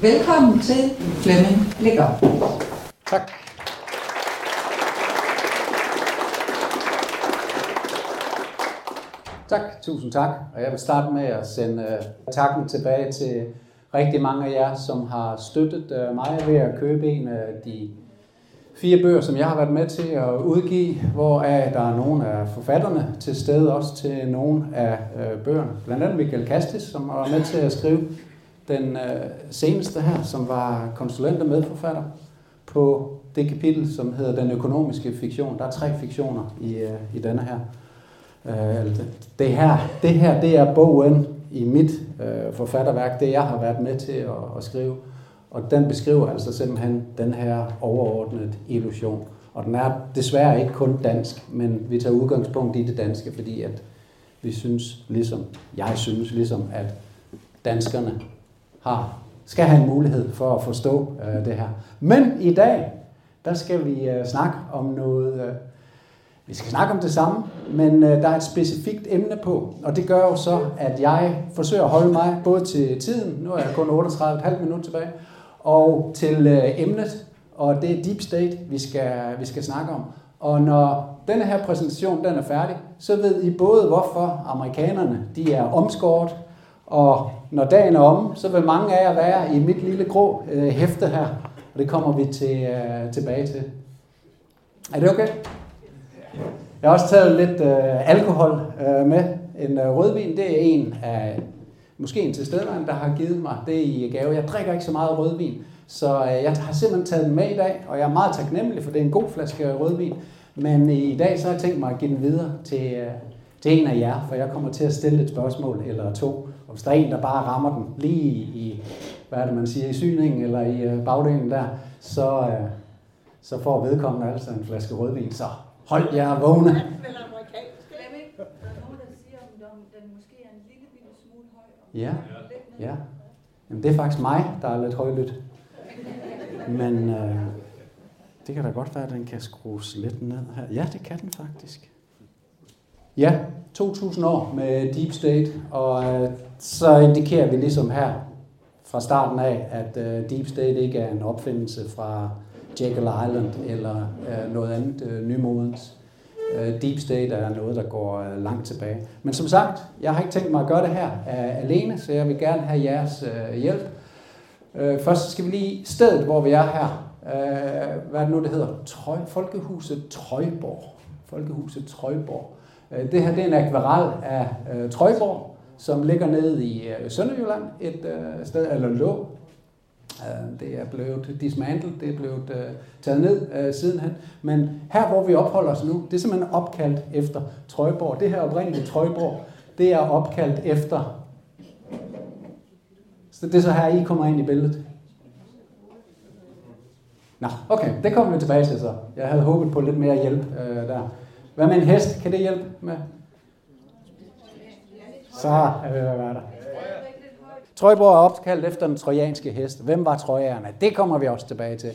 Velkommen til Flemming Ligger. Tak. Tak, tusind tak. Og jeg vil starte med at sende uh, takken tilbage til rigtig mange af jer, som har støttet uh, mig ved at købe en af de fire bøger, som jeg har været med til at udgive, hvor er der er nogle af forfatterne til stede, også til nogle af øh, bøgerne. Blandt andet Michael Kastis, som var med til at skrive den øh, seneste her, som var konsulent og medforfatter på det kapitel, som hedder Den økonomiske fiktion. Der er tre fiktioner i, øh, i denne her. Øh, altså, det, her, det her, det er bogen i mit øh, forfatterværk, det jeg har været med til at, at skrive. Og den beskriver altså simpelthen den her overordnede illusion. Og den er desværre ikke kun dansk, men vi tager udgangspunkt i det danske, fordi at vi synes, ligesom jeg synes, ligesom at danskerne har, skal have en mulighed for at forstå øh, det her. Men i dag, der skal vi øh, snakke om noget, Øh, vi skal snakke om det samme, men øh, der er et specifikt emne på, og det gør jo så, at jeg forsøger at holde mig både til tiden, nu er jeg kun 38,5 minutter tilbage, og til øh, emnet, og det er Deep State, vi skal, vi skal snakke om. Og når denne her præsentation den er færdig, så ved I både, hvorfor amerikanerne de er omskåret, og når dagen er om, så vil mange af jer være i mit lille grå øh, hæfte her, og det kommer vi til, øh, tilbage til. Er det okay? Jeg har også taget lidt øh, alkohol øh, med. En øh, rødvin, det er en af, måske en tilstedeværende, der har givet mig det i gave. Jeg drikker ikke så meget rødvin, så øh, jeg har simpelthen taget den med i dag, og jeg er meget taknemmelig, for det er en god flaske rødvin. Men i dag så har jeg tænkt mig at give den videre til, øh, til en af jer, for jeg kommer til at stille et spørgsmål eller to. Hvis der er en, der bare rammer den lige i, hvad er det man siger, i syningen eller i øh, bagdelen der, så, øh, så får vedkommende altså en flaske rødvin. Så hold jer vågne. Eller amerikansk. Flemming, der er nogen, der siger, om den måske er en lille bitte smule høj. og Ja, ja. Jamen, det er faktisk mig, der er lidt højlydt. Men øh, det kan da godt være, at den kan skrues lidt ned her. Ja, det kan den faktisk. Ja, 2000 år med Deep State, og øh, så indikerer vi ligesom her fra starten af, at øh, Deep State ikke er en opfindelse fra Jekyll Island eller øh, noget andet øh, nymodens. Øh, Deep State er noget, der går øh, langt tilbage. Men som sagt, jeg har ikke tænkt mig at gøre det her øh, alene, så jeg vil gerne have jeres øh, hjælp. Øh, først så skal vi lige stedet, hvor vi er her. Øh, hvad er det nu, det hedder? Trøj, Folkehuset Trøjborg. Folkehuset Trøjborg. Øh, det her det er en akvarel af øh, Trøjborg, som ligger nede i øh, Sønderjylland et øh, sted, eller lå. Øh, det er blevet dismantlet, det er blevet øh, taget ned øh, sidenhen. Men her, hvor vi opholder os nu, det er simpelthen opkaldt efter Trøjborg. Det her oprindelige Trøjborg, det er opkaldt efter... Så det er så her, I kommer ind i billedet. Nå, okay, det kommer vi tilbage til så. Jeg havde håbet på lidt mere hjælp øh, der. Hvad med en hest? Kan det hjælpe med? Så er vi ved at der. Trøjborg er opkaldt efter den trojanske hest. Hvem var trojerne? Det kommer vi også tilbage til.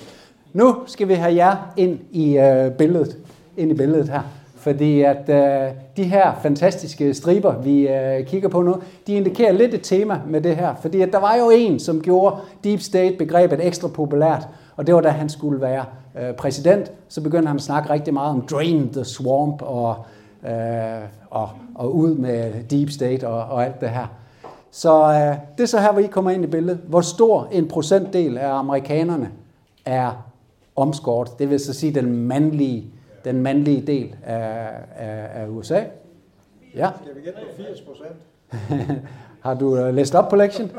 Nu skal vi have jer ind i øh, billedet, ind i billedet her. Fordi at øh, de her fantastiske striber, vi øh, kigger på nu, de indikerer lidt et tema med det her. Fordi at der var jo en, som gjorde Deep State-begrebet ekstra populært, og det var da han skulle være øh, præsident. Så begyndte han at snakke rigtig meget om Drain the Swamp og, øh, og, og ud med Deep State og, og alt det her. Så øh, det er så her, hvor I kommer ind i billedet. Hvor stor en procentdel af amerikanerne er omskåret? Det vil så sige den mandlige, den mandlige del af, af, af USA. Ja. Skal vi gætte på 80 procent? Har du øh, læst op på lektion?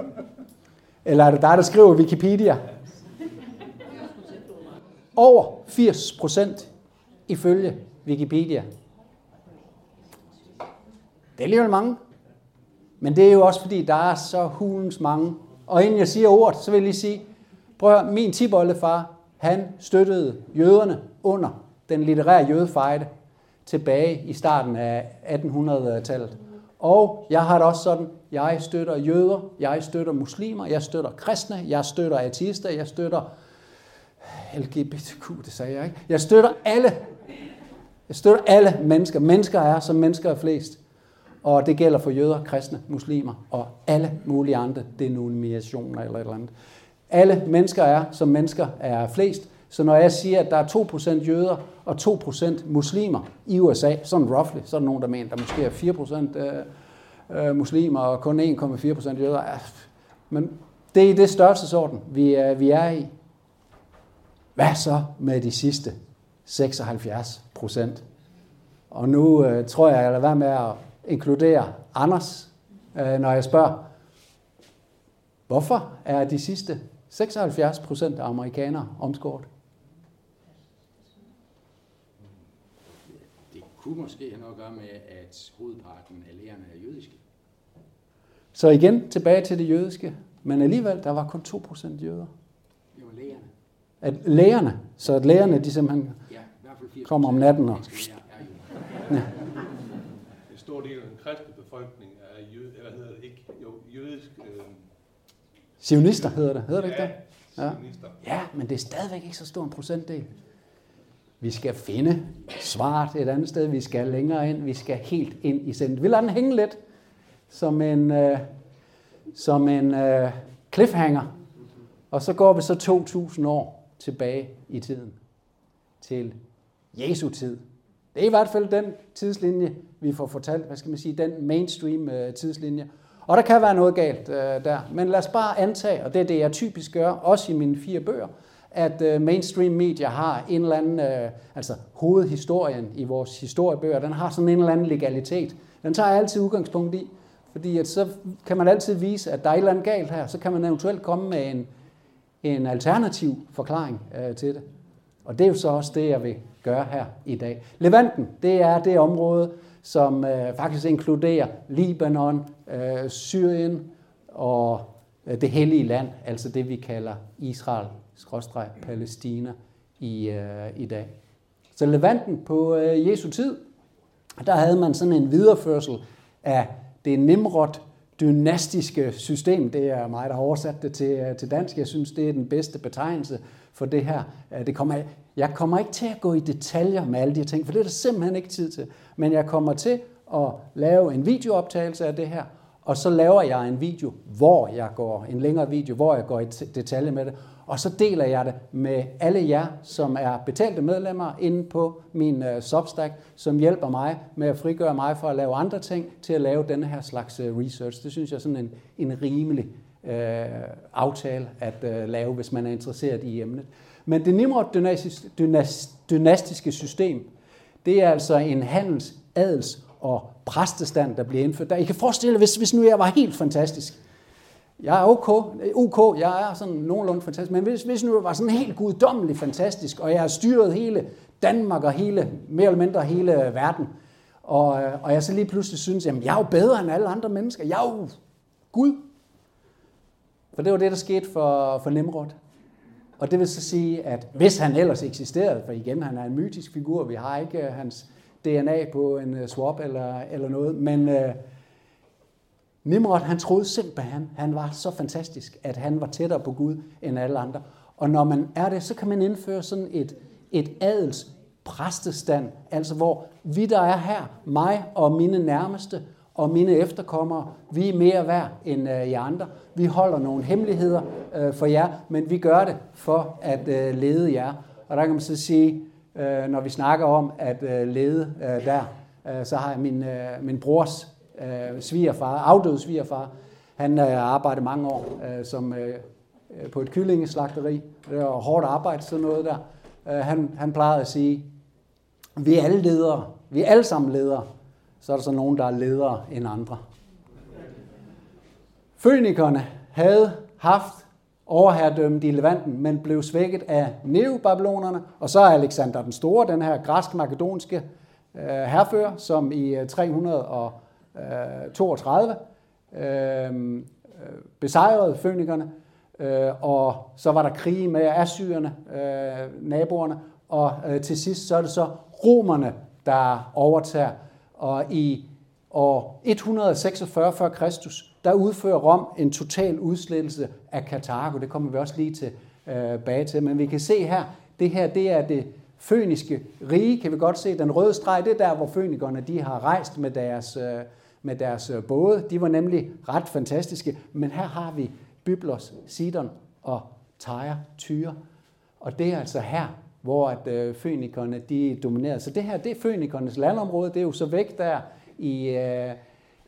Eller er det dig, der skriver Wikipedia? Over 80 procent ifølge Wikipedia. Det er alligevel mange. Men det er jo også fordi, der er så hulens mange. Og inden jeg siger ordet, så vil jeg lige sige, prøv at høre, min tiboldefar, han støttede jøderne under den litterære jødefejde tilbage i starten af 1800-tallet. Og jeg har det også sådan, jeg støtter jøder, jeg støtter muslimer, jeg støtter kristne, jeg støtter ateister, jeg støtter LGBTQ, det sagde jeg ikke. Jeg støtter alle. Jeg støtter alle mennesker. Mennesker er, som mennesker er flest. Og det gælder for jøder, kristne, muslimer og alle mulige andre denominationer eller et eller andet. Alle mennesker er, som mennesker er flest. Så når jeg siger, at der er 2% jøder og 2% muslimer i USA, sådan roughly, så er der nogen, der mener, at der måske er 4% øh, øh, muslimer og kun 1,4% jøder. Men det er det størrelsesorden, vi er, vi er i. Hvad så med de sidste 76 procent? Og nu øh, tror jeg, jeg lader være med at inkludere Anders, øh, når jeg spørger, hvorfor er de sidste 76 procent af amerikanere omskåret? Det kunne måske have noget at gøre med, at hovedparten af lærerne er jødiske. Så igen tilbage til det jødiske, men alligevel, der var kun 2% jøder. At lægerne, så at lægerne, de simpelthen Ja, i hvert fald 80 kommer om natten og... jøder. En stor del af den kristne befolkning er jød, eller hedder det ikke, jo, jødisk... Øh, Sionister hedder det, hedder det ikke det? Ja. Ja. Ja, men det er stadigvæk ikke så stor en procentdel. Vi skal finde svaret et andet sted. Vi skal længere ind. Vi skal helt ind i sendet. Vi lader den hænge lidt som en, øh, som en øh, cliffhanger. Og så går vi så 2.000 år tilbage i tiden. Til Jesu tid. Det er i hvert fald den tidslinje, vi får fortalt, hvad skal man sige, den mainstream øh, tidslinje. Og der kan være noget galt øh, der. Men lad os bare antage, og det er det, jeg typisk gør, også i mine fire bøger, at øh, mainstream media har en eller anden, øh, altså hovedhistorien i vores historiebøger, den har sådan en eller anden legalitet. Den tager jeg altid udgangspunkt i, fordi at så kan man altid vise, at der er et eller andet galt her, så kan man eventuelt komme med en, en alternativ forklaring øh, til det. Og det er jo så også det, jeg vil gøre her i dag. Levanten, det er det område, som øh, faktisk inkluderer Libanon, øh, Syrien og øh, det hellige land, altså det vi kalder Israel, skråstreg Palæstina i, øh, i dag. Så Levanten på øh, Jesu tid, der havde man sådan en videreførsel af det Nimrod dynastiske system. Det er mig, der har oversat det til, øh, til dansk. Jeg synes, det er den bedste betegnelse for det her. Øh, det kommer, jeg kommer ikke til at gå i detaljer med alle de her ting, for det er der simpelthen ikke tid til. Men jeg kommer til at lave en videooptagelse af det her, og så laver jeg en video, hvor jeg går, en længere video, hvor jeg går i detaljer detalje med det, og så deler jeg det med alle jer, som er betalte medlemmer inde på min uh, Substack, som hjælper mig med at frigøre mig for at lave andre ting, til at lave denne her slags uh, research. Det synes jeg er sådan en, en rimelig uh, aftale at uh, lave, hvis man er interesseret i emnet. Men det Nimrod-dynastiske system, det er altså en handels, adels og præstestand, der bliver indført. Der, I kan forestille jer, hvis, hvis nu jeg var helt fantastisk. Jeg er OK, øh, OK, jeg er sådan nogenlunde fantastisk, men hvis, hvis nu jeg var sådan helt guddommelig fantastisk, og jeg har styret hele Danmark og hele, mere eller mindre hele verden, og, øh, og jeg så lige pludselig synes, jamen jeg er jo bedre end alle andre mennesker, jeg er jo Gud. For det var det, der skete for, for Nimrod. Og det vil så sige, at hvis han ellers eksisterede, for igen, han er en mytisk figur, vi har ikke hans DNA på en øh, swap eller, eller noget, men uh, Nimrod, han troede simpelthen, han var så fantastisk, at han var tættere på Gud end alle andre. Og når man er det, så kan man indføre sådan et, et adels præstestand, altså hvor vi, der er her, mig og mine nærmeste og mine efterkommere, vi er mere værd end øh, jer andre. Vi holder nogle hemmeligheder øh, for jer, men vi gør det for at øh, lede jer. Og der kan man så sige, øh, når vi snakker om at øh, lede øh, der, øh, så har jeg min, øh, min brors øh, svigerfar, afdød svigerfar, han øh, arbejdede mange år øh, som, øh, øh, på et kyllingeslagteri. Det var hårdt arbejde, sådan noget der. Øh, han, han plejede at sige, vi er alle ledere, vi er alle sammen ledere. Så er der så nogen, der er ledere end andre. Fønikerne havde haft overherredømmet i Levanten, men blev svækket af neobabylonerne, og så er Alexander den Store, den her græsk-makedonske øh, herfører, som i øh, 332 øh, øh, besejrede fønikerne, øh, og så var der krige med assyrerne, øh, naboerne, og øh, til sidst så er det så romerne, der overtager. Og i år 146 f.Kr., der udfører Rom en total udslettelse af Karthago. Det kommer vi også lige til, øh, bag til. Men vi kan se her, det her det er det føniske rige, kan vi godt se. Den røde streg, det er der, hvor fønikerne de har rejst med deres, øh, med deres øh, både. De var nemlig ret fantastiske. Men her har vi Byblos, Sidon og Tyre, Tyre. Og det er altså her, hvor at øh, fønikerne de dominerede. Så det her, det er fønikernes landområde, det er jo så væk der i, øh,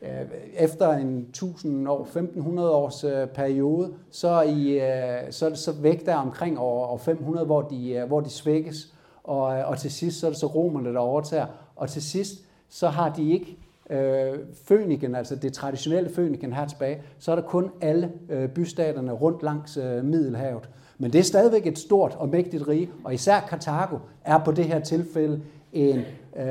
øh, efter en 1000 år, 1500 års øh, periode, så, i, øh, så er det så væk der omkring år, år 500, hvor de, øh, hvor de svækkes. Og, øh, og til sidst, så er det så romerne, der overtager. Og til sidst, så har de ikke øh, føniken, altså det traditionelle føniken her tilbage, så er der kun alle øh, bystaterne rundt langs øh, Middelhavet. Men det er stadigvæk et stort og mægtigt rige, og især Karthago er på det her tilfælde en, øh,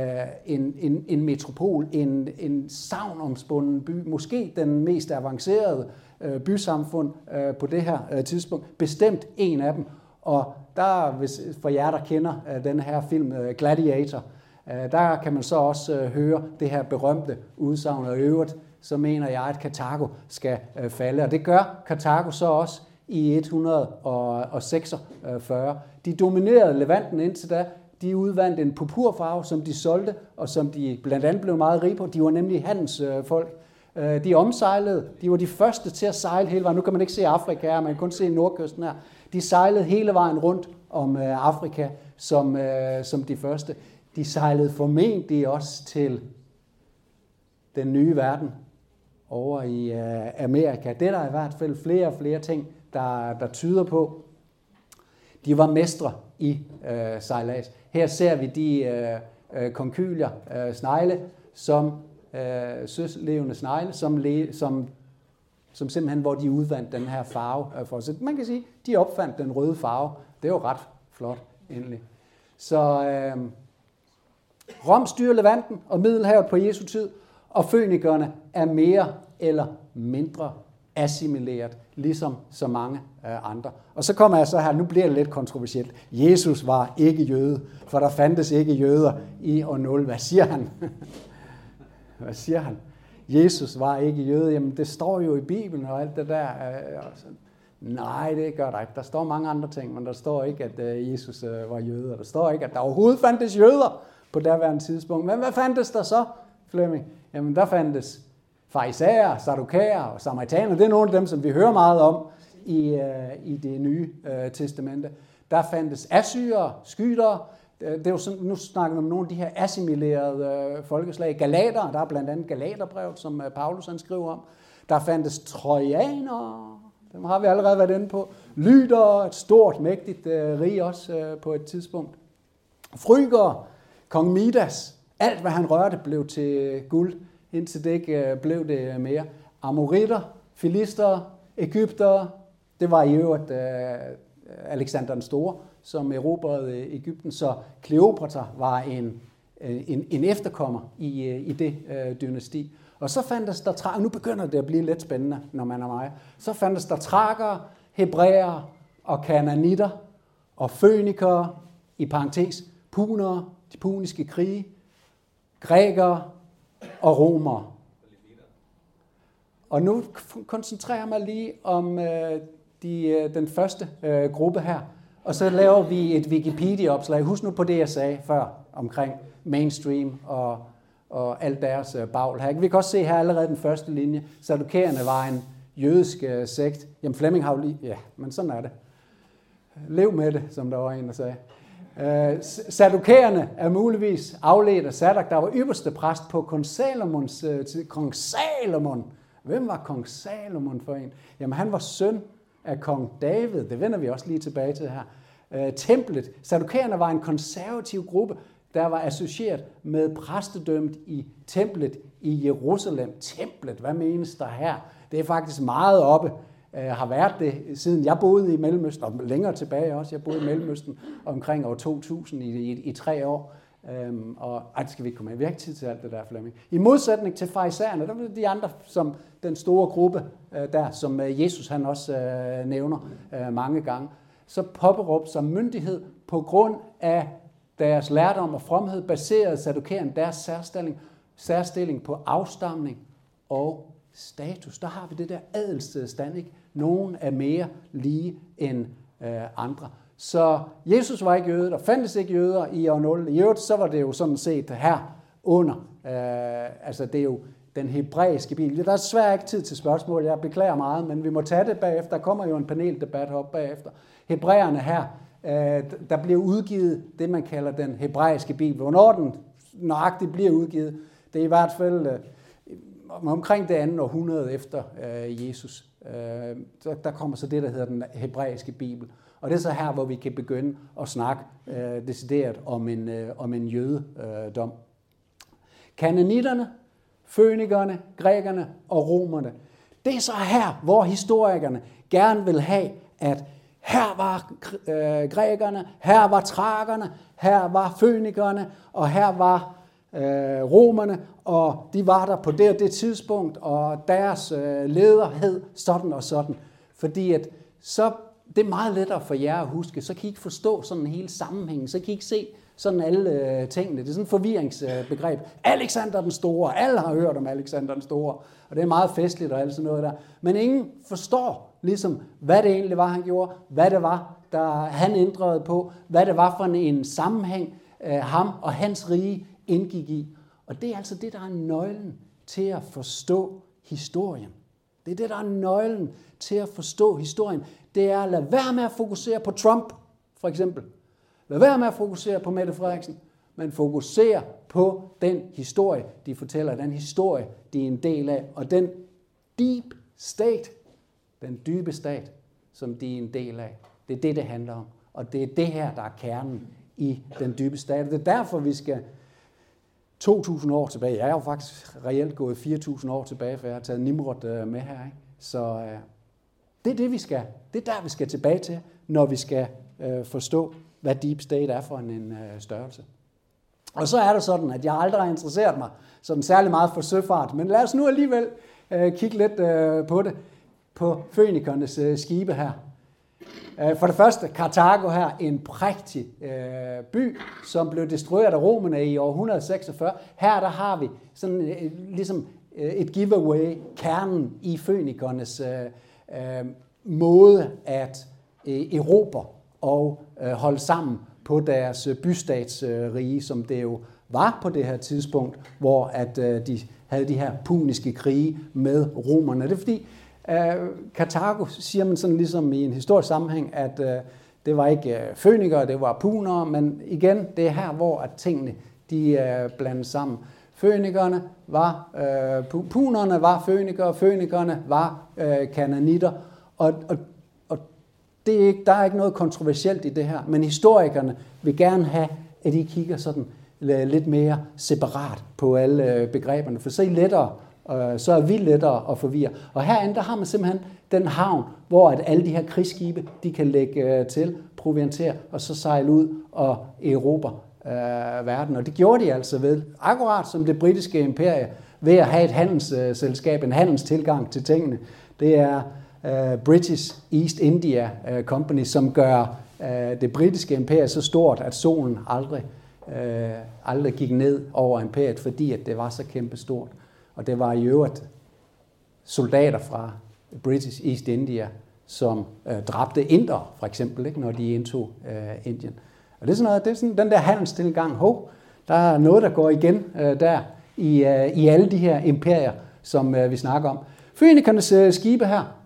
en, en, en metropol, en, en savnomspunden by, måske den mest avancerede øh, bysamfund øh, på det her øh, tidspunkt, bestemt en af dem. Og der, hvis, for jer, der kender øh, den her film øh, Gladiator, øh, Øh, der kan man så også øh, høre det her berømte udsagn, og i øvrigt, så mener jeg, at Karthago skal øh, falde. Og det gør Karthago så også i 146. De dominerede Levanten indtil da. De udvandt en purpurfarve, som de solgte, og som de blandt andet blev meget rige på. De var nemlig handelsfolk. De omsejlede. De var de første til at sejle hele vejen. Nu kan man ikke se Afrika her, man kan kun se nordkysten her. De sejlede hele vejen rundt om Afrika som, som de første. De sejlede formentlig også til den nye verden over i øh, Amerika. Det er der i hvert fald flere og flere ting, der, der tyder på. De var mestre i øh, sejlads. Her ser vi de øh, øh, konkylier, øh, snegle, som øh, søslevende snegle, som, le, som, som simpelthen, hvor de udvandt den her farve. Øh, for, så man kan sige, de opfandt den røde farve. Det er jo ret flot, endelig. Så øh, Rom styrer Levanten og Middelhavet på Jesu tid, og fønikerne er mere eller mindre assimileret, ligesom så mange øh, andre. Og så kommer jeg så her, nu bliver det lidt kontroversielt. Jesus var ikke jøde, for der fandtes ikke jøder i år 0. Hvad siger han? Hvad siger han? Jesus var ikke jøde. Jamen, det står jo i Bibelen og alt det der. Øh, Nej, det gør der ikke. Der står mange andre ting, men der står ikke, at øh, Jesus var jøde. Der står ikke, at der overhovedet fandtes jøder på derværende tidspunkt. Men hvad fandtes der så, Flemming? Jamen, der fandtes farisæer, sadukæer og samaritaner, det er nogle af dem, som vi hører meget om i, øh, i det nye øh, testamente. Der fandtes assyrer, skyder, øh, det er jo sådan, nu snakker vi om nogle af de her assimilerede øh, folkeslag. Galater, der er blandt andet Galaterbrevet, som øh, Paulus han skriver om. Der fandtes trojanere, dem har vi allerede været inde på. Lyder, et stort, mægtigt øh, rige også øh, på et tidspunkt. Fryger, kong Midas, alt hvad han rørte blev til øh, guld indtil det ikke øh, blev det øh, mere. Amoritter, filister, Ægypter, det var i øvrigt Alexander den Store, som erobrede Ægypten, så Kleopatra var en, en, en efterkommer i, i det øh, dynasti. Og så fandtes der trakker, nu begynder det at blive lidt spændende, når man er mig, så fandtes der trakker, hebræer og kananitter og fønikere, i parentes, punere, de puniske krige, grækere, og romer. Og nu koncentrerer jeg mig lige om øh, de, øh, den første øh, gruppe her, og så laver vi et Wikipedia-opslag. Husk nu på det, jeg sagde før omkring mainstream og, og alt deres øh, bagl her. Vi kan også se her allerede den første linje. Sadukæerne var en jødisk øh, sekt. Jamen Flemming har jo lige... Ja, men sådan er det. Lev med det, som der var en, der sagde. Øh, uh, Sadukæerne er muligvis afledt af Sadak, der var ypperste præst på kong Salomons uh, tid. Kong Salomon. Hvem var kong Salomon for en? Jamen, han var søn af kong David. Det vender vi også lige tilbage til her. Uh, templet. Sadukæerne var en konservativ gruppe, der var associeret med præstedømmet i templet i Jerusalem. Templet, hvad menes der her? Det er faktisk meget oppe Øh, har været det, siden jeg boede i Mellemøsten, og længere tilbage også. Jeg boede i Mellemøsten omkring år 2000 i, i, i tre år. Øhm, og ej, det skal vi ikke komme med. Vi har ikke tid til alt det der, Flemming. I modsætning til farisæerne, der var de andre, som den store gruppe øh, der, som øh, Jesus han også øh, nævner øh, mange gange, så påberåbte sig myndighed på grund af deres lærdom og fromhed, baseret sadukæren deres særstilling, særstilling på afstamning og status. Der har vi det der adelsstand, ikke? Nogen er mere lige end øh, andre. Så Jesus var ikke jøde, der fandtes ikke jøder i år 0. I øvrigt så var det jo sådan set her under. Øh, altså det er jo den hebraiske bil. Der er desværre ikke tid til spørgsmål, jeg beklager meget, men vi må tage det bagefter. Der kommer jo en paneldebat op bagefter. Hebræerne her, øh, der bliver udgivet det, man kalder den hebraiske bibel. Hvornår den nøjagtigt bliver udgivet, det er i hvert fald øh, omkring det andet århundrede efter øh, Jesus. Øh, så der kommer så det, der hedder den hebraiske bibel. Og det er så her, hvor vi kan begynde at snakke øh, decideret om en, øh, om en jødedom. Øh, Kananitterne, fønikerne, grækerne og romerne. Det er så her, hvor historikerne gerne vil have, at her var øh, grækerne, her var trakerne, her var fønikerne, og her var øh, romerne, og de var der på det og det tidspunkt, og deres øh, leder hed sådan og sådan. Fordi at så det er meget lettere for jer at huske, så kan I ikke forstå sådan hele sammenhængen, så kan I ikke se sådan alle øh, tingene. Det er sådan et forvirringsbegreb. Alexander den Store, alle har hørt om Alexander den Store, og det er meget festligt og alt sådan noget der. Men ingen forstår ligesom, hvad det egentlig var, han gjorde, hvad det var, der han ændrede på, hvad det var for en sammenhæng, øh, ham og hans rige indgik i. Og det er altså det, der er nøglen til at forstå historien. Det er det, der er nøglen til at forstå historien. Det er at lade være med at fokusere på Trump, for eksempel. Lad være med at fokusere på Mette Frederiksen, men fokusere på den historie, de fortæller, den historie, de er en del af, og den deep state, den dybe stat, som de er en del af. Det er det, det handler om. Og det er det her, der er kernen i den dybe stat. Det er derfor, vi skal 2.000 år tilbage. Jeg er jo faktisk reelt gået 4.000 år tilbage, for jeg har taget Nimrod øh, med her. Ikke? Så øh, det er det, vi skal. Det er der, vi skal tilbage til, når vi skal øh, forstå, hvad deep state er for en, en øh, størrelse. Og så er det sådan, at jeg aldrig har interesseret mig sådan særlig meget for søfart, men lad os nu alligevel øh, kigge lidt øh, på det, på fønikernes øh, skibe her. Øh, for det første, Karthago her, en prægtig øh, by, som blev destrueret af romerne i år 146. Her der har vi sådan øh, ligesom øh, et giveaway, kernen i fønikernes øh, øh, måde at øh, erobre og øh, holde sammen på deres øh, bystatsrige, som det jo var på det her tidspunkt, hvor at øh, de havde de her puniske krige med romerne. Det er fordi, Karthago siger man sådan ligesom i en historisk sammenhæng, at øh, det var ikke øh, fønikere, det var punere, men igen, det er her, hvor at tingene de øh, er blandet sammen. Fønikerne var, øh, punerne var fønikere, fønikerne var øh, kananitter, og, og det er ikke, der er ikke noget kontroversielt i det her, men historikerne vil gerne have, at I kigger sådan øh, lidt mere separat på alle begreberne, for så er I lettere, øh, så er vi lettere at forvirre. Og herinde, der har man simpelthen den havn, hvor at alle de her krigsskibe, de kan lægge øh, til, proviantere, og så sejle ud og erobre øh, verden. Og det gjorde de altså ved, akkurat som det britiske imperie, ved at have et handelsselskab, en handelstilgang til tingene. Det er øh, British East India øh, Company, som gør øh, det britiske imperium så stort, at solen aldrig, øh, aldrig gik ned over imperiet, fordi at det var så kæmpe stort. Og det var i øvrigt soldater fra British East India, som øh, dræbte indre, for eksempel, ikke, når de indtog øh, Indien. Og det er sådan noget, det er sådan den der handelstilgang, hov, der er noget, der går igen øh, der i, øh, i alle de her imperier, som øh, vi snakker om. Fønikernes øh, skibe her,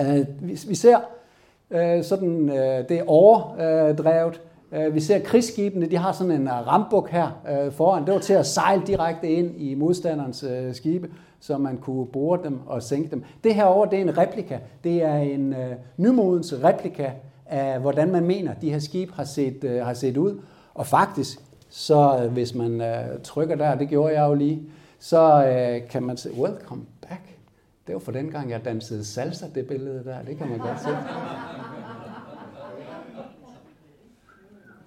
Øh, vi ser øh, sådan, øh, det er overdrevet. Øh, vi ser krigsskibene, de har sådan en øh, rambuk her øh, foran. Det var til at sejle direkte ind i modstanderens skibe, så man kunne bore dem og sænke dem. Det her over, det er en replika. Det er en nymodens replika af, hvordan man mener, de her skibe har set, har set ud. Og faktisk, så hvis man trykker der, det gjorde jeg jo lige, så kan man se, welcome back. Det var for den gang, jeg dansede salsa, det billede der. Det kan man godt se.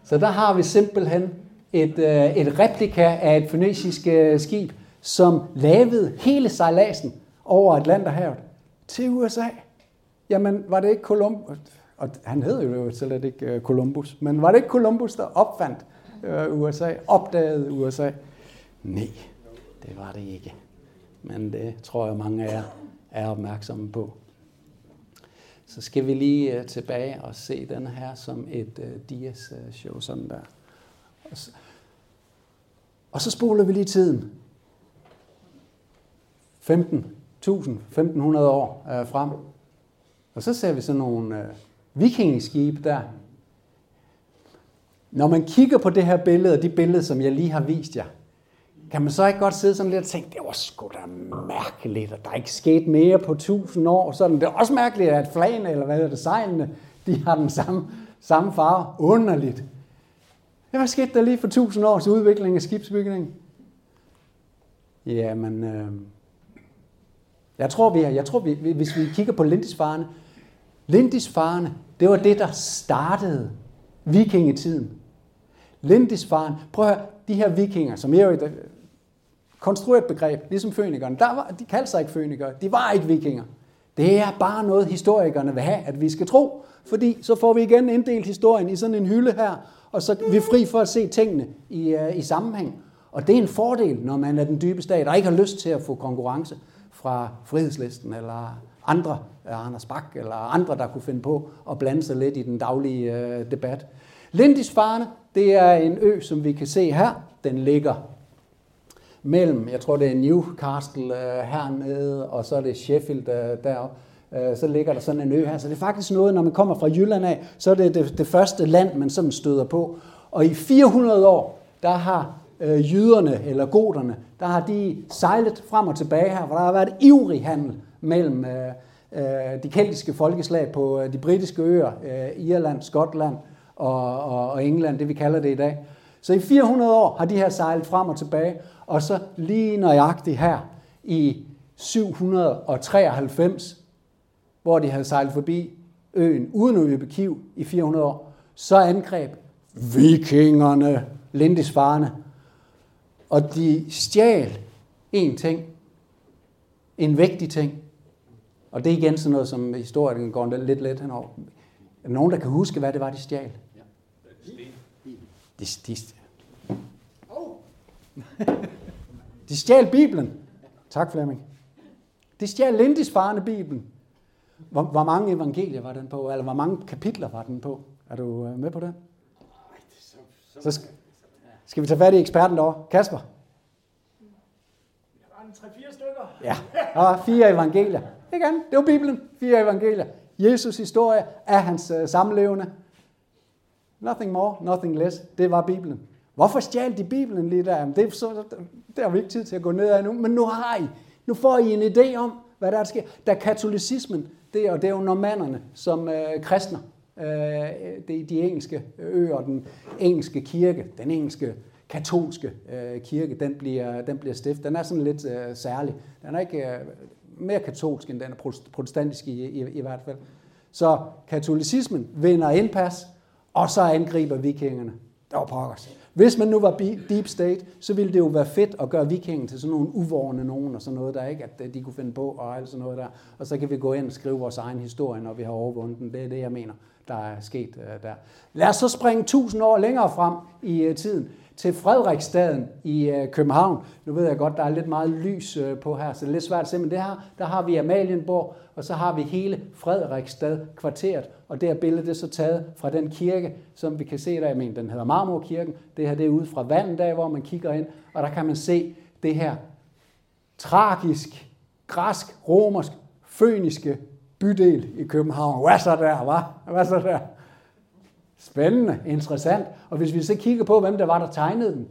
Så der har vi simpelthen et, øh, et replika af et fønesisk øh, skib, som lavede hele sejladsen over Atlanterhavet til USA. Jamen, var det ikke Columbus? Og han hed jo slet ikke øh, Columbus, men var det ikke Columbus, der opfandt øh, USA, opdagede USA? Nej, det var det ikke. Men det tror jeg, mange af jer er opmærksomme på. Så skal vi lige øh, tilbage og se den her som et øh, uh, Dias-show, øh, sådan der. Og så, og så spoler vi lige tiden. 15.000, 1500 år øh, frem. Og så ser vi sådan nogle øh, vikingeskibe der. Når man kigger på det her billede, og de billeder, som jeg lige har vist jer, kan man så ikke godt sidde sådan lidt og tænke, det var sgu da mærkeligt, at der ikke sket mere på 1000 år. Sådan. Det er også mærkeligt, at flagene, eller hvad hedder det, sejlene, de har den samme, samme farve. Underligt. Ja, hvad skete der lige for 1000 års udvikling af skibsbygning? Jamen, øh, jeg tror, vi, jeg tror vi, hvis vi kigger på Lindisfarne, Lindisfarne, det var det, der startede vikingetiden. Lindisfaren, prøv at høre, de her vikinger, som er jo konstrueret begreb, ligesom fønikerne, der var, de kaldte sig ikke fønikere, de var ikke vikinger. Det er bare noget, historikerne vil have, at vi skal tro, fordi så får vi igen inddelt historien i sådan en hylde her, og så er vi fri for at se tingene i, uh, i sammenhæng. Og det er en fordel, når man er den dybe stat, og ikke har lyst til at få konkurrence fra frihedslisten, eller andre, øh, Anders Bak, eller andre, der kunne finde på at blande sig lidt i den daglige uh, debat. Lindisfarne, det er en ø, som vi kan se her. Den ligger mellem, jeg tror det er Newcastle øh, hernede, og så er det Sheffield uh, deroppe. Øh, så ligger der sådan en ø her. Så det er faktisk noget, når man kommer fra Jylland af, så er det det, det første land, man sådan støder på. Og i 400 år, der har øh, jyderne, eller goderne, der har de sejlet frem og tilbage her, hvor der har været ivrig handel mellem øh, øh, de keltiske folkeslag på øh, de britiske øer, øh, Irland, Skotland og, og, og England, det vi kalder det i dag. Så i 400 år har de her sejlet frem og tilbage, og så lige nøjagtigt her i 793, hvor de havde sejlet forbi øen uden at kiv i 400 år, så angreb vikingerne Lindisfarne, og de stjal en ting, en vigtig ting, og det er igen sådan noget, som historien går lidt let henover. Er der nogen, der kan huske, hvad det var, de stjal? De, de, de stjal Bibelen. Tak, Flemming. De stjal Lindisfarne Bibelen. Hvor, hvor mange evangelier var den på? Eller hvor mange kapitler var den på? Er du øh, med på det? Så skal, skal vi tage fat i eksperten derovre. Kasper? Der var en 3-4 stykker. Ja, der var fire evangelier. Igen, det var Bibelen. Fire evangelier. Jesus historie af hans øh, samlevende. Nothing more, nothing less. Det var Bibelen. Hvorfor stjal de Bibelen lige der? Det, er så, det har vi ikke tid til at gå ned af nu. Men nu har I. Nu får I en idé om, hvad der sker. Da katolicismen, det er, det er jo normanderne, som øh, kristner, øh, det, de engelske øer, den engelske kirke, den engelske katolske øh, kirke, den bliver, den bliver stiftet. Den er sådan lidt øh, særlig. Den er ikke øh, mere katolsk, end den er protestantisk i, i, i hvert fald. Så katolicismen vinder indpas, og så angriber vikingerne. Der var pokkers. Hvis man nu var deep state, så ville det jo være fedt at gøre vikingen til sådan nogle uvårende nogen og sådan noget der, ikke? At øh, de kunne finde på og alt sådan noget der. Og så kan vi gå ind og skrive vores egen historie, når vi har overvundet den. Det er det, jeg mener, der er sket uh, der. Lad os så springe tusind år længere frem i uh, tiden til Frederiksstaden i øh, København. Nu ved jeg godt, der er lidt meget lys øh, på her, så det er lidt svært at se, men det her, der har vi Amalienborg, og så har vi hele Frederiksstad kvarteret, og det her billede det er så taget fra den kirke, som vi kan se der, jeg mener, den hedder Marmorkirken. Det her det er ude fra vandet der, hvor man kigger ind, og der kan man se det her tragisk, græsk, romersk, føniske bydel i København. Hvad så der, hva'? Hvad så der? Spændende, interessant. Og hvis vi så kigger på, hvem der var, der tegnede den.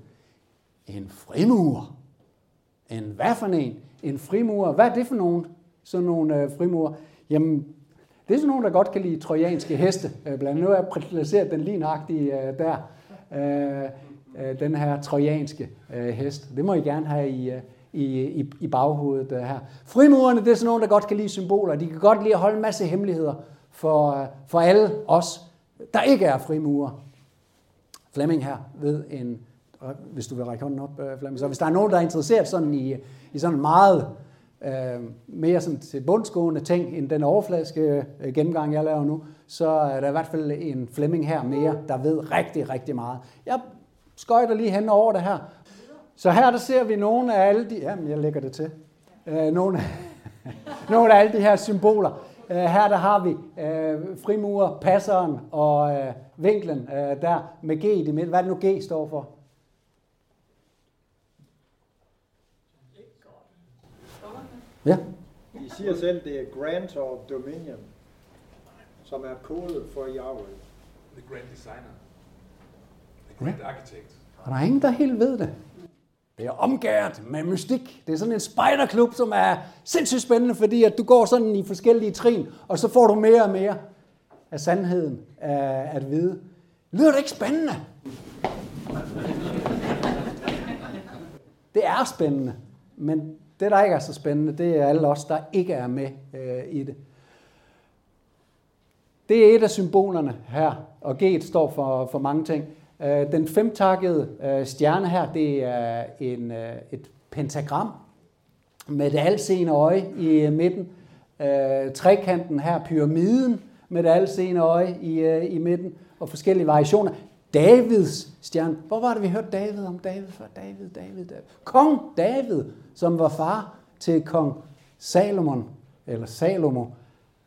En frimur. En hvad for en? En frimur. Hvad er det for nogen? Sådan nogle øh, frimurer. Jamen, det er sådan nogen, der godt kan lide trojanske heste. Øh, blandt andet nu er jeg placeret den lige øh, der. Øh, øh, den her trojanske øh, hest. Det må I gerne have i, øh, i, i, i baghovedet øh, her. Frimurerne, det er sådan nogen, der godt kan lide symboler. De kan godt lide at holde en masse hemmeligheder for, øh, for alle os, der ikke er frimurer. Flemming her ved en, øh, hvis du vil række hånden op, øh, Flemming, så hvis der er nogen, der er interesseret sådan i, i sådan meget øh, mere sådan til bundsgående ting, end den overfladiske øh, gennemgang, jeg laver nu, så er der i hvert fald en Flemming her mere, der ved rigtig, rigtig meget. Jeg skøjter lige hen over det her, så her der ser vi nogle af alle de, jamen jeg lægger det til, øh, nogle, nogle af alle de her symboler. Øh, her der har vi øh, frimurer, passeren og øh, vinklen øh, der med G i midten. Hvad er det nu G står for? Ja. I siger selv, det er Grant of Dominion, som er kodet for Yahweh. The grand designer. The grand architect. Og der er ingen, der helt ved det bliver omgæret med mystik. Det er sådan en spejderklub, som er sindssygt spændende, fordi at du går sådan i forskellige trin, og så får du mere og mere af sandheden af at vide. Lyder det ikke spændende? Det er spændende, men det, der ikke er så spændende, det er alle os, der ikke er med øh, i det. Det er et af symbolerne her, og G står for, for mange ting. Øh, den femtakkede øh, stjerne her, det er en, øh, et pentagram med det alseende øje i midten. Trekanten her, pyramiden med det alseende øje i, i midten, og forskellige variationer. Davids stjerne. Hvor var det, vi hørte David om David før? David, David, David. Kong David, som var far til kong Salomon, eller Salomo,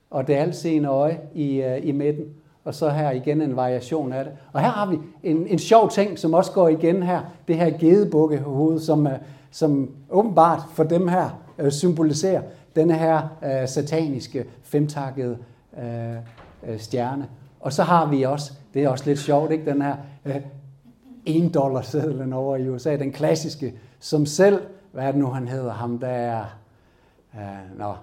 og det alseende øje i, i midten. Og så her igen en variation af det. Og her har vi en, en sjov ting, som også går igen her. Det her gedebukkehoved, som, øh, som åbenbart for dem her øh, symboliserer denne her øh, sataniske femtakkede øh, øh, stjerne. Og så har vi også, det er også lidt sjovt, ikke, den her øh, 1 dollar sedlen over i USA, den klassiske, som selv, hvad er det nu han hedder, ham der er, øh, nå,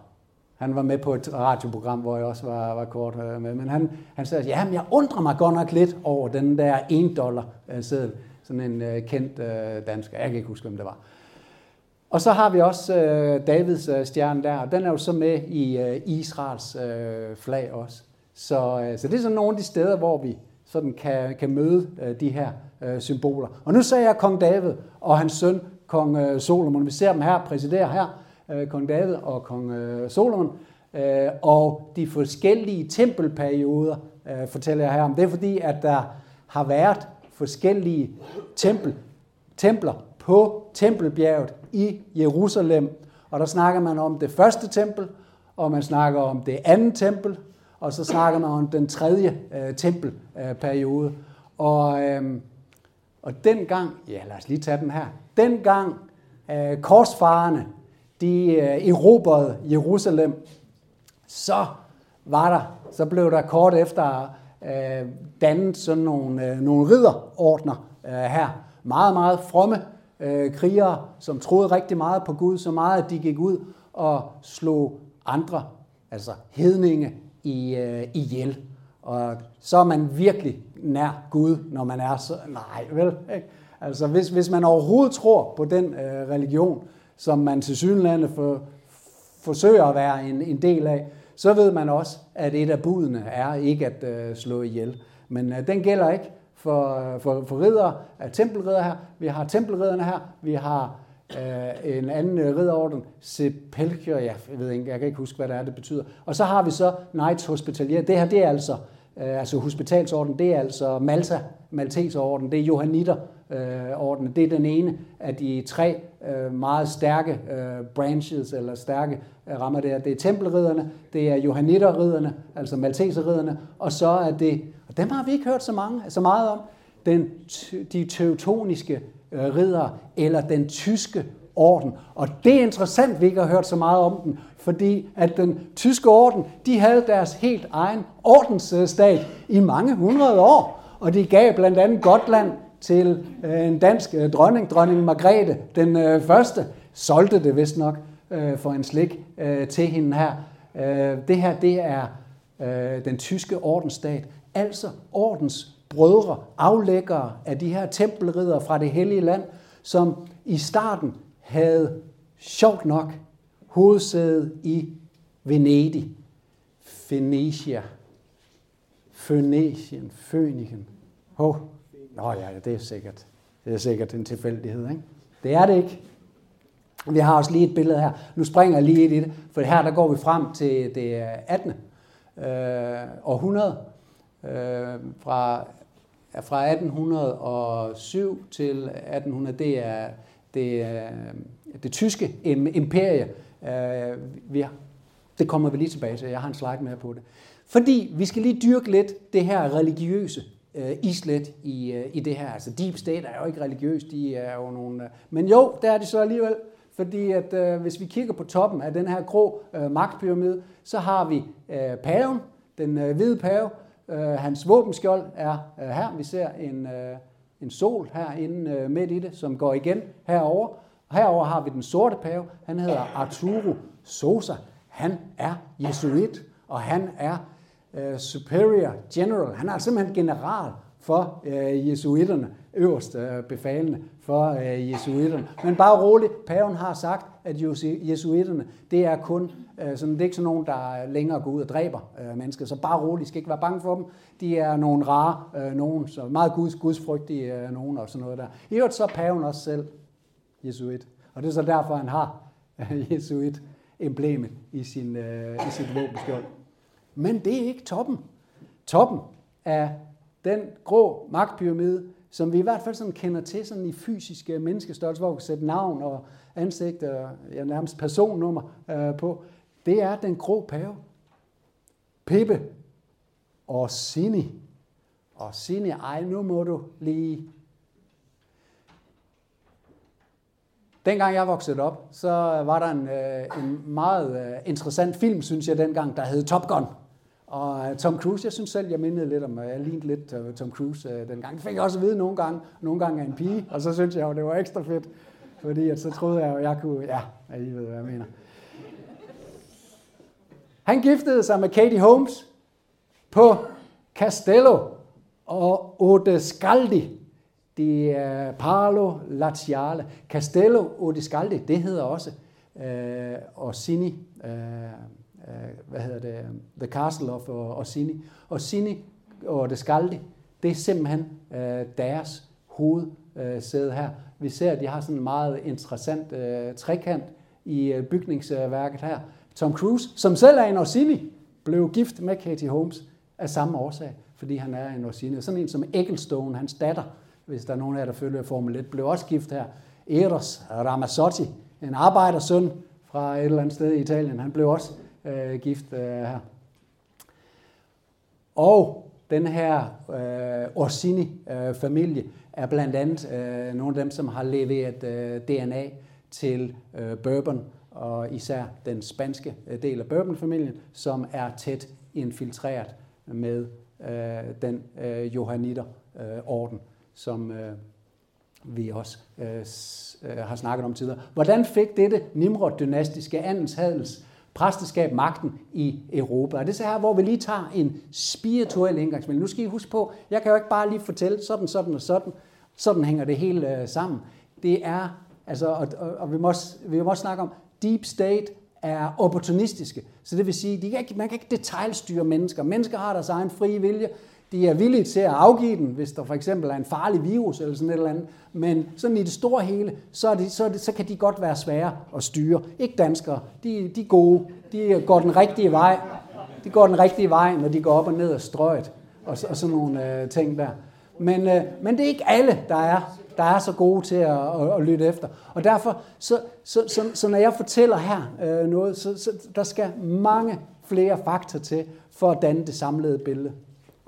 han var med på et radioprogram, hvor jeg også var, var kort øh, med, men han, han sagde, ja, men jeg undrer mig godt nok lidt over den der 1 dollar øh, seddel, sådan en øh, kendt øh, dansker, jeg kan ikke huske, hvem det var. Og så har vi også øh, Davids øh, stjerne der, og den er jo så med i øh, Israels øh, flag også. Så, øh, så det er sådan nogle af de steder, hvor vi sådan kan, kan møde øh, de her øh, symboler. Og nu ser jeg kong David og hans søn, kong øh, Solomon. Vi ser dem her, præsidere her, Øh, kong David og kong øh, Solomon. Øh, og de forskellige tempelperioder øh, fortæller jeg her om. Det er fordi, at der har været forskellige tempel, templer på Tempelbjerget i Jerusalem. Og der snakker man om det første tempel, og man snakker om det andet tempel, og så snakker man om den tredje øh, tempelperiode. Og, øh, og dengang, ja lad os lige tage den her, dengang øh, korsfarerne, de øh, erobrede Jerusalem, så var der, så blev der kort efter øh, dannet sådan nogle, øh, nogle ridderordner øh, her. Meget, meget fromme øh, krigere, som troede rigtig meget på Gud, så meget, at de gik ud og slog andre, altså hedninge, i, øh, ihjel. Og så er man virkelig nær Gud, når man er så... Nej, vel? Ikke? Altså, hvis, hvis man overhovedet tror på den øh, religion, som man til synlande for, forsøger at være en, en del af, så ved man også, at et af budene er ikke at øh, slå ihjel. Men øh, den gælder ikke for, for, for ridder, af øh, tempelridder her. Vi har tempelridderne her. Vi har øh, en anden øh, ridderorden, Sepelcher, jeg ved ikke, jeg kan ikke huske, hvad det er, det betyder. Og så har vi så Knights Hospitalier. Det her, det er altså, øh, altså hospitalsorden, det er altså Malta, Malteserorden, det er Johanniterordenen. Øh, det er den ene af de tre øh, meget stærke øh, branches, eller stærke øh, rammer der. Det er tempelridderne, det er Johanniterridderne, altså Malteserridderne, og så er det, og dem har vi ikke hørt så, mange, så meget om, den, de teutoniske øh, ridder, eller den tyske orden. Og det er interessant, at vi ikke har hørt så meget om den, fordi at den tyske orden, de havde deres helt egen ordensstat i mange hundrede år, og de gav blandt andet Gotland til øh, en dansk øh, dronning, dronning Margrethe den øh, første, solgte det vist nok for en slik til hende her. Det her, det er den tyske ordensstat, altså ordens brødre, aflæggere af de her tempelridder fra det hellige land, som i starten havde sjovt nok hovedsæde i Venedig, Venetia, Fønicien, Føniken. Hov, Nå ja, det er sikkert. Det er sikkert en tilfældighed, ikke? Det er det ikke. Vi har også lige et billede her. Nu springer jeg lige i det, for her der går vi frem til det 18. Øh, århundrede. Øh, fra, fra 1807 til 1800, det er det, er det tyske imperie. Øh, vi har, det kommer vi lige tilbage til. Jeg har en slide med på det. Fordi vi skal lige dyrke lidt det her religiøse øh, islet i, øh, i det her. Altså Deep State er jo ikke religiøs, de er jo nogle... Øh, men jo, der er det så alligevel, fordi at øh, hvis vi kigger på toppen af den her grå øh, magtpyramide, så har vi øh, paven, den øh, hvide pave. Øh, hans våbenskjold er øh, her. Vi ser en, øh, en sol herinde øh, midt i det, som går igen herover. Og herover har vi den sorte pave. Han hedder Arturo Sosa. Han er jesuit, og han er øh, superior general. Han er simpelthen general for øh, jesuitterne, øverste øh, befalende for øh, jesuitterne. Men bare roligt, paven har sagt, at jesuitterne, det er kun øh, sådan, det er ikke sådan nogen, der længere går ud og dræber øh, mennesker. Så bare roligt, I skal ikke være bange for dem. De er nogle rare øh, nogen, så meget guds, gudsfrygtige øh, nogen og sådan noget der. I øvrigt så er paven også selv jesuit. Og det er så derfor, han har øh, jesuit emblemet i, sin, øh, i sit våbenskjold. Men det er ikke toppen. Toppen af den grå magtpyramide, som vi i hvert fald sådan kender til sådan i fysiske menneskestørrelse, hvor vi kan sætte navn og ansigt og ja, nærmest personnummer øh, på, det er den grå pave. Pippe og Sini. Og Sini, ej, nu må du lige... Dengang jeg voksede op, så var der en, øh, en meget øh, interessant film, synes jeg dengang, der hed Top Gun. Og øh, Tom Cruise, jeg synes selv, jeg mindede lidt om, øh, jeg lignede lidt øh, Tom Cruise dengang. Det fik jeg også at vide nogle gange, nogle gange af en pige, og så synes jeg jo, det var ekstra fedt, fordi at så troede jeg, at jeg kunne, ja, I ved, hvad jeg mener. Han giftede sig med Katie Holmes på Castello og Odescaldi er Paolo Laziale. Castello Odescaldi, det hedder også uh, Orsini, Øh, Øh, hvad hedder det, The Castle of Orsini. Orsini og Descaldi, det er simpelthen øh, deres hovedsæde her. Vi ser, at de har sådan en meget interessant øh, trekant i bygningsværket her. Tom Cruise, som selv er en Orsini, blev gift med Katie Holmes af samme årsag, fordi han er en Orsini. Sådan en som Ecclestone, hans datter, hvis der er nogen af jer, der følger Formel 1, blev også gift her. Eros Ramazzotti, en arbejdersøn fra et eller andet sted i Italien, han blev også øh, gift øh, her. Og den her øh, Orsini-familie øh, er blandt andet øh, nogle af dem, som har leveret øh, DNA til øh, bourbon, og især den spanske øh, del af bourbon-familien, som er tæt infiltreret med øh, den øh, Johanniter-orden, øh, som øh, vi også øh, øh, har snakket om tidligere. Hvordan fik dette Nimrod-dynastiske andelshadels præsteskab magten i Europa. Og det er så her, hvor vi lige tager en spirituel indgangsvinkel. Nu skal I huske på, jeg kan jo ikke bare lige fortælle sådan, sådan og sådan. Sådan hænger det hele øh, sammen. Det er, altså, og, og, og vi, må også, vi må også snakke om, deep state er opportunistiske. Så det vil sige, de kan ikke, man kan ikke detaljstyre mennesker. Mennesker har deres egen frie vilje. De er villige til at afgive den, hvis der for eksempel er en farlig virus eller sådan et eller andet. Men sådan i det store hele, så, er det, så, er det, så kan de godt være svære at styre. Ikke danskere. De, de er gode. De går den rigtige vej. De går den rigtige vej, når de går op og ned af strøget. Og, og sådan nogle øh, ting der. Men, øh, men det er ikke alle, der er, der er så gode til at, at, at lytte efter. Og derfor, så, så, så, så når jeg fortæller her øh, noget, så, så der skal mange flere fakta til for at danne det samlede billede.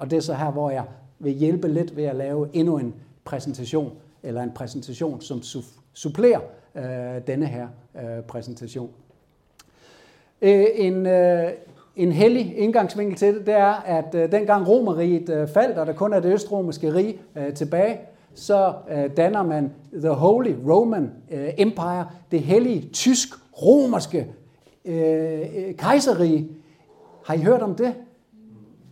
Og det er så her, hvor jeg vil hjælpe lidt ved at lave endnu en præsentation, eller en præsentation, som supplerer øh, denne her øh, præsentation. Øh, en, øh, en hellig indgangsvinkel til det, det er, at øh, dengang Romeriet øh, faldt, og der kun er det østromerske rige øh, tilbage, så øh, danner man The Holy Roman øh, Empire, det hellige tysk-romerske øh, øh, kejserige. Har I hørt om det?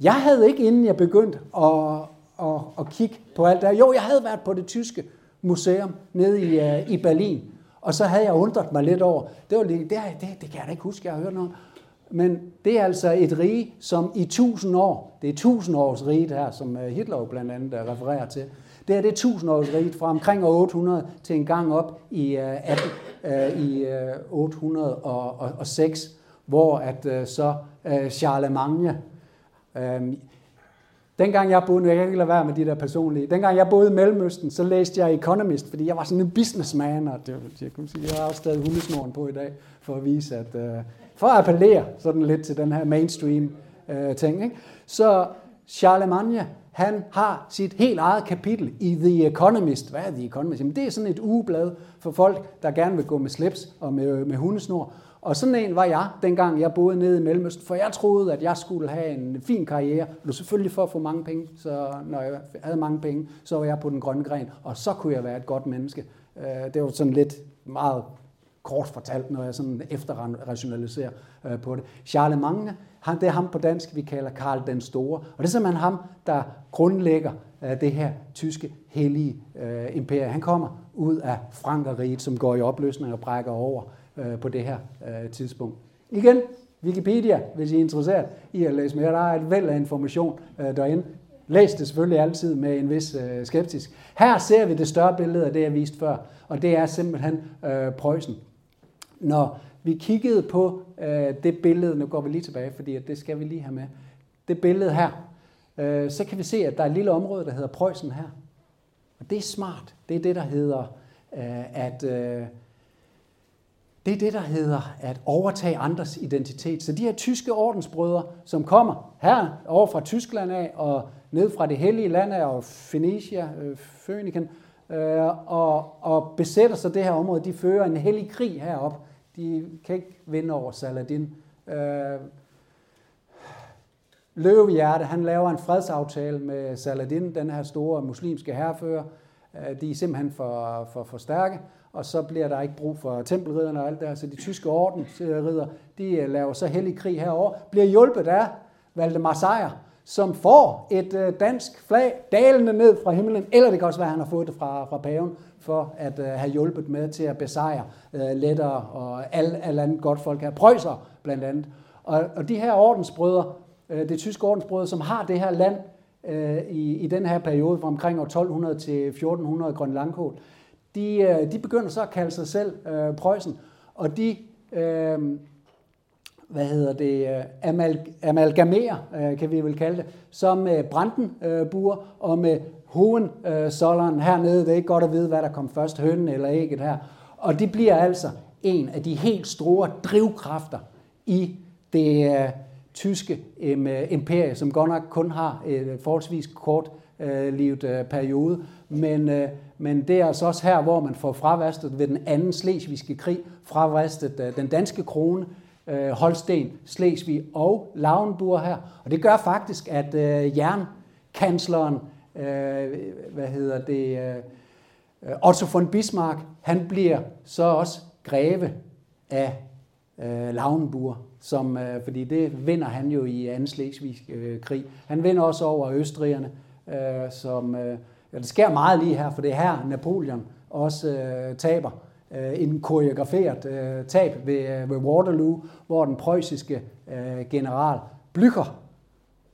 Jeg havde ikke, inden jeg begyndte at, at, at kigge på alt det Jo, jeg havde været på det tyske museum nede i, uh, i Berlin, og så havde jeg undret mig lidt over, det, var lige, det, det, det kan jeg da ikke huske, jeg har hørt noget Men det er altså et rige, som i tusind år, det er tusind års rige her, som øh, Hitler blandt andet øh, refererer til, det er det tusind års rige fra omkring 800 til en gang op i, uh, 18, uh, i uh, 806, hvor at uh, så uh, Charlemagne, Øhm, dengang jeg boede, jeg kan ikke lade være med de der personlige, dengang jeg boede i Mellemøsten, så læste jeg Economist, fordi jeg var sådan en businessman, og det, jeg, kunne sige, jeg har også stadig hundesnoren på i dag, for at vise, at, øh, for at appellere sådan lidt til den her mainstream øh, ting. Ikke? Så Charlemagne han har sit helt eget kapitel i The Economist. Hvad er The Economist? Jamen, det er sådan et ugeblad for folk, der gerne vil gå med slips og med, øh, med hundesnor. Og sådan en var jeg, dengang jeg boede nede i Mellemøsten, for jeg troede, at jeg skulle have en fin karriere. Det var selvfølgelig for at få mange penge, så når jeg havde mange penge, så var jeg på den grønne gren, og så kunne jeg være et godt menneske. Øh, det var sådan lidt meget kort fortalt, når jeg sådan efterrationaliserer øh, på det. Charlemagne, han, det er ham på dansk, vi kalder Karl den Store. Og det er simpelthen ham, der grundlægger øh, det her tyske hellige øh, imperium. Han kommer ud af Frankeriget, som går i opløsning og brækker over øh, på det her øh, tidspunkt. Igen, Wikipedia, hvis I er interesseret i at læse mere. Der er et væld af information øh, derinde. Læs det selvfølgelig altid med en vis øh, skeptisk. Her ser vi det større billede af det, jeg viste før, og det er simpelthen øh, Preussen. Når vi kiggede på øh, det billede, nu går vi lige tilbage, fordi at det skal vi lige have med, det billede her, øh, så kan vi se, at der er et lille område, der hedder Preussen her. Og det er smart. Det er det, der hedder, øh, at... Øh, det er det, der hedder at overtage andres identitet. Så de her tyske ordensbrødre, som kommer her over fra Tyskland af og ned fra det hellige land af og Fenicia, øh, Føniken, øh, og, og besætter sig det her område, de fører en hellig krig herop. De kan ikke vinde over Saladin. Øh, Løvehjerte, han laver en fredsaftale med Saladin, den her store muslimske herrefører. Øh, de er simpelthen for, for, for stærke, og så bliver der ikke brug for tempelridderne og alt det her. Så de tyske ordensridder, de øh, laver så hellig krig herover, bliver hjulpet af Valdemar Sejr, som får et øh, dansk flag dalende ned fra himlen, eller det kan også være, at han har fået det fra, fra paven, for at uh, have hjulpet med til at besejre uh, lettere og alt, al andet godt folk her. Prøjser blandt andet. Og, og de her ordensbrødre, uh, det tyske ordensbrødre, som har det her land øh, i, i den her periode fra omkring år 1200 til 1400 Grønlandkål, de, øh, de begynder så at kalde sig selv øh, Preussen, og de... øh, hvad hedder det, øh, amal, amalgamere, øh, kan vi vel kalde det, som med Brandenburg øh, og med Hohenzollern øh, hernede. Det er ikke godt at vide, hvad der kom først, hønnen eller ægget her. Og det bliver altså en af de helt store drivkræfter i det øh, tyske øh, imperie, som godt nok kun har et forholdsvis kort øh, livet periode. Men, men det er altså også her, hvor man får fravastet ved den anden slesvigske krig, fravastet den danske krone, Holsten, Slesvig og Lauenburg her. Og det gør faktisk, at jernkansleren, hvad hedder det, Otto von Bismarck, han bliver så også greve af øh, Lauenburg, som, øh, fordi det vinder han jo i 2. Slesvigsk øh, krig. Han vinder også over østrigerne, øh, som, øh, ja, det sker meget lige her, for det er her Napoleon også øh, taber øh, en koreograferet øh, tab ved, øh, ved Waterloo, hvor den preussiske øh, general Blücher,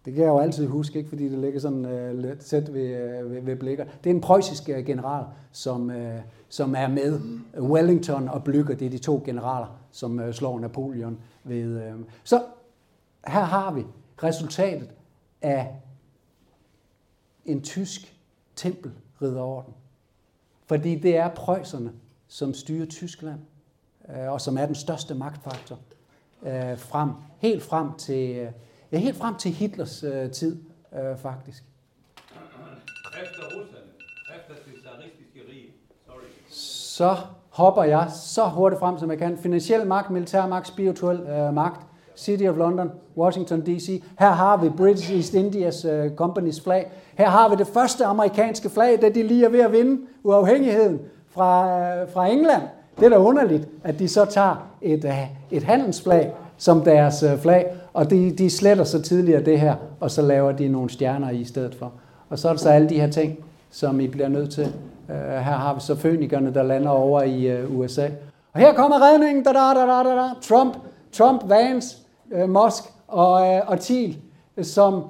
det kan jeg jo altid huske, ikke, fordi det ligger sådan øh, lidt tæt ved, øh, ved, ved blikker. Det er en preussisk øh, general, som, øh, som er med. Wellington og Blücher, det er de to generaler, som øh, slår Napoleon ved. Øh. Så her har vi resultatet af en tysk tempelridderorden. Fordi det er preusserne, som styrer Tyskland, øh, og som er den største magtfaktor øh, frem, helt frem til, øh, ja, helt frem til Hitlers øh, tid, øh, faktisk. Efter Rusland, efter det tsaristiske rige, sorry. Så hopper jeg så hurtigt frem, som jeg kan. Finansiel magt, militær magt, spirituel øh, magt. City of London, Washington D.C. Her har vi British East Indias uh, Company's flag. Her har vi det første amerikanske flag, da de lige er ved at vinde uafhængigheden fra, øh, fra England. Det er da underligt, at de så tager et, øh, et handelsflag som deres flag, og de, de sletter så tidligere det her, og så laver de nogle stjerner i stedet for. Og så er der så alle de her ting, som I bliver nødt til. Øh, her har vi så fønikerne, der lander over i øh, USA. Og her kommer redningen, da, da, da, da, da, da. Trump, Trump, Vance, øh, Musk og, og Thiel, som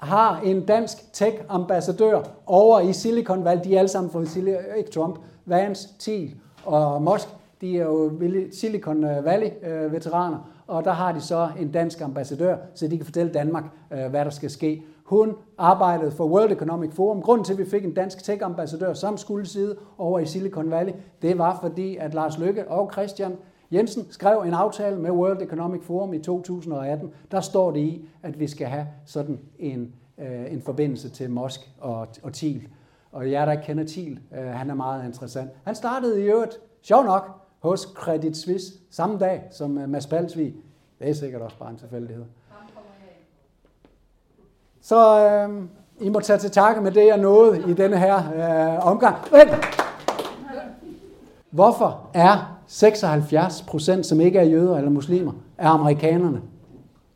har en dansk tech-ambassadør over i Silicon Valley. De er alle sammen fra Silicon, ikke Trump, Vance, Thiel og Musk. De er jo Silicon Valley-veteraner, og der har de så en dansk ambassadør, så de kan fortælle Danmark, hvad der skal ske. Hun arbejdede for World Economic Forum. Grunden til, at vi fik en dansk tech-ambassadør som skulle sidde over i Silicon Valley, det var fordi, at Lars Lykke og Christian Jensen skrev en aftale med World Economic Forum i 2018. Der står det i, at vi skal have sådan en øh, en forbindelse til Mosk og, og Thiel. Og jeg der kender Thiel, øh, han er meget interessant. Han startede i øvrigt, sjov nok, hos Credit Suisse samme dag som øh, Mads Palsvig. Det er sikkert også bare en tilfældighed. Så øh, I må tage til takke med det, jeg nåede i denne her øh, omgang. Men, hvorfor er 76 procent, som ikke er jøder eller muslimer, er amerikanerne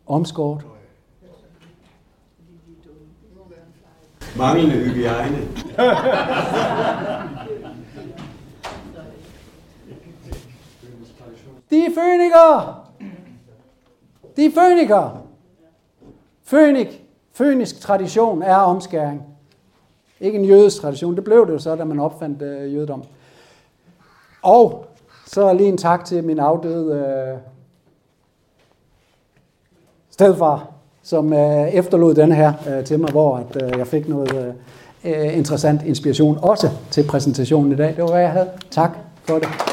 omskåret? Manglende hygiejne. De er fønikere! De er fønikere! Fønik, fønisk tradition er omskæring. Ikke en jødisk tradition. Det blev det jo så, da man opfandt øh, jødedom. Og så lige en tak til min afdøde øh, stedfar, som øh, efterlod den her øh, til mig, hvor at, øh, jeg fik noget øh, øh, interessant inspiration, også til præsentationen i dag. Det var, hvad jeg havde. Tak for det.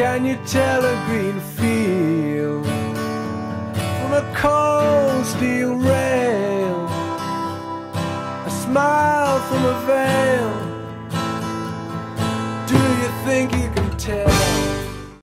Can you tell a green field from a cold steel rail? A smile from a veil. Do you think you can tell?